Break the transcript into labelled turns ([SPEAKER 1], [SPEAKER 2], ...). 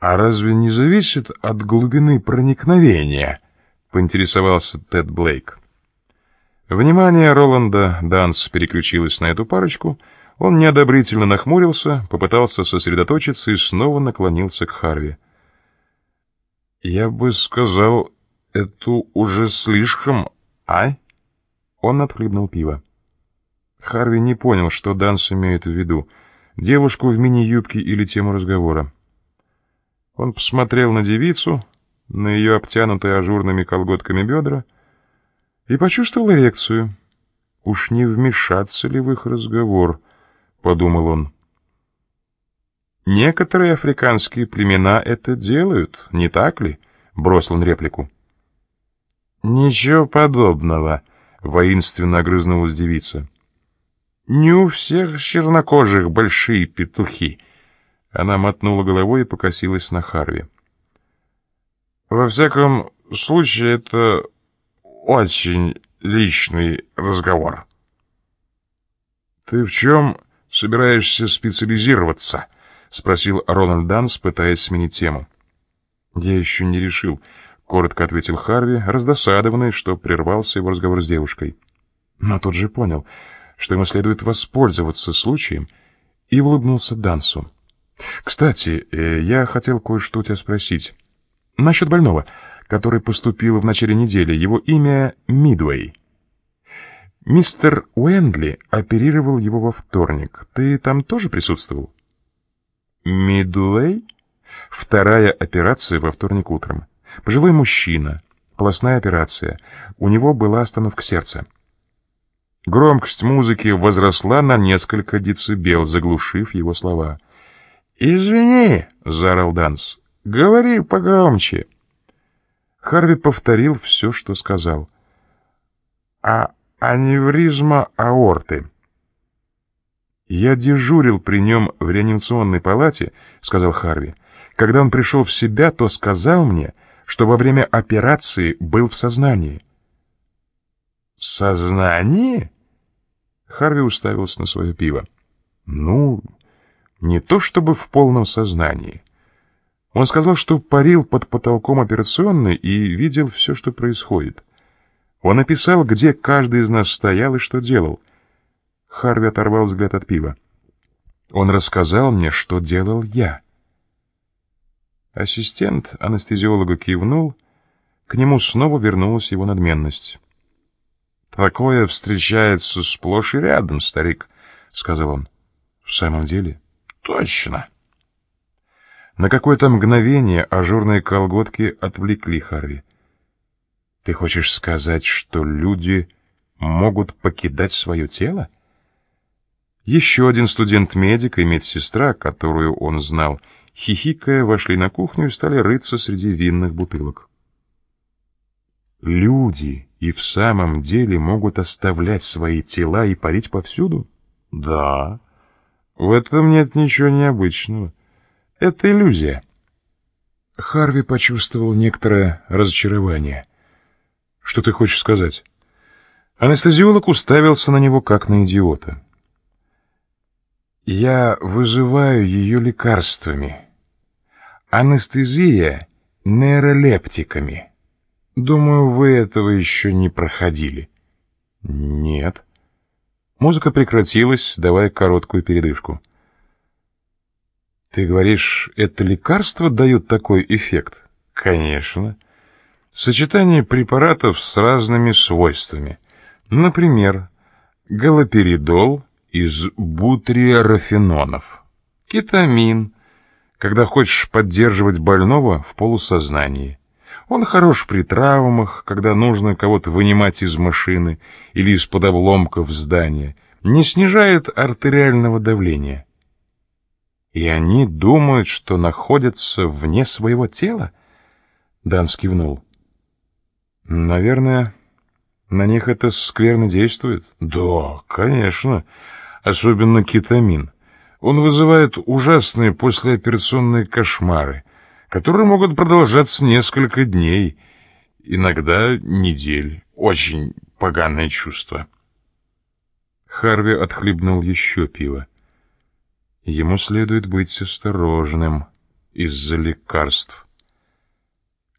[SPEAKER 1] «А разве не зависит от глубины проникновения?» — поинтересовался Тед Блейк. Внимание Роланда Данс переключилось на эту парочку. Он неодобрительно нахмурился, попытался сосредоточиться и снова наклонился к Харви. «Я бы сказал, это уже слишком, а?» Он отхлебнул пиво. Харви не понял, что Данс имеет в виду — девушку в мини-юбке или тему разговора. Он посмотрел на девицу, на ее обтянутые ажурными колготками бедра, и почувствовал эрекцию. «Уж не вмешаться ли в их разговор?» — подумал он. «Некоторые африканские племена это делают, не так ли?» — бросил он реплику. «Ничего подобного», — воинственно огрызнулась девица. «Не у всех чернокожих большие петухи». Она мотнула головой и покосилась на Харви. «Во всяком случае, это очень личный разговор». «Ты в чем собираешься специализироваться?» — спросил Рональд Данс, пытаясь сменить тему. «Я еще не решил», — коротко ответил Харви, раздосадованный, что прервался его разговор с девушкой. Но тут же понял, что ему следует воспользоваться случаем, и улыбнулся Дансу. Кстати, э, я хотел кое-что у тебя спросить. Насчет больного, который поступил в начале недели. Его имя Мидуэй. Мистер Уэндли оперировал его во вторник. Ты там тоже присутствовал? Мидуэй? Вторая операция во вторник утром. Пожилой мужчина. Полостная операция. У него была остановка сердца. Громкость музыки возросла на несколько децибел, заглушив его слова. «Извини!» — заорал Данс. «Говори погромче!» Харви повторил все, что сказал. «А аневризма аорты?» «Я дежурил при нем в реанимационной палате», — сказал Харви. «Когда он пришел в себя, то сказал мне, что во время операции был в сознании». «В сознании?» Харви уставился на свое пиво. «Ну, не то чтобы в полном сознании. Он сказал, что парил под потолком операционной и видел все, что происходит. Он описал, где каждый из нас стоял и что делал. Харви оторвал взгляд от пива. Он рассказал мне, что делал я. Ассистент анестезиолога кивнул, к нему снова вернулась его надменность. «Такое встречается сплошь и рядом, старик», — сказал он. «В самом деле?» Точно. На какое-то мгновение ажурные колготки отвлекли Харви. Ты хочешь сказать, что люди могут покидать свое тело? Еще один студент-медик и медсестра, которую он знал, хихикая, вошли на кухню и стали рыться среди винных бутылок. Люди и в самом деле могут оставлять свои тела и парить повсюду? Да. В этом нет ничего необычного. Это иллюзия. Харви почувствовал некоторое разочарование. Что ты хочешь сказать? Анестезиолог уставился на него как на идиота. Я вызываю ее лекарствами. Анестезия нейролептиками. Думаю, вы этого еще не проходили. Нет. Музыка прекратилась, давая короткую передышку. «Ты говоришь, это лекарства дают такой эффект?» «Конечно. Сочетание препаратов с разными свойствами. Например, галоперидол из бутриарафенонов, кетамин, когда хочешь поддерживать больного в полусознании, он хорош при травмах, когда нужно кого-то вынимать из машины или из-под обломков здания, не снижает артериального давления. И они думают, что находятся вне своего тела? Дан скивнул. Наверное, на них это скверно действует. Да, конечно, особенно кетамин. Он вызывает ужасные послеоперационные кошмары которые могут продолжаться несколько дней, иногда недель. Очень поганое чувство. Харви отхлебнул еще пиво. Ему следует быть осторожным. из-за лекарств.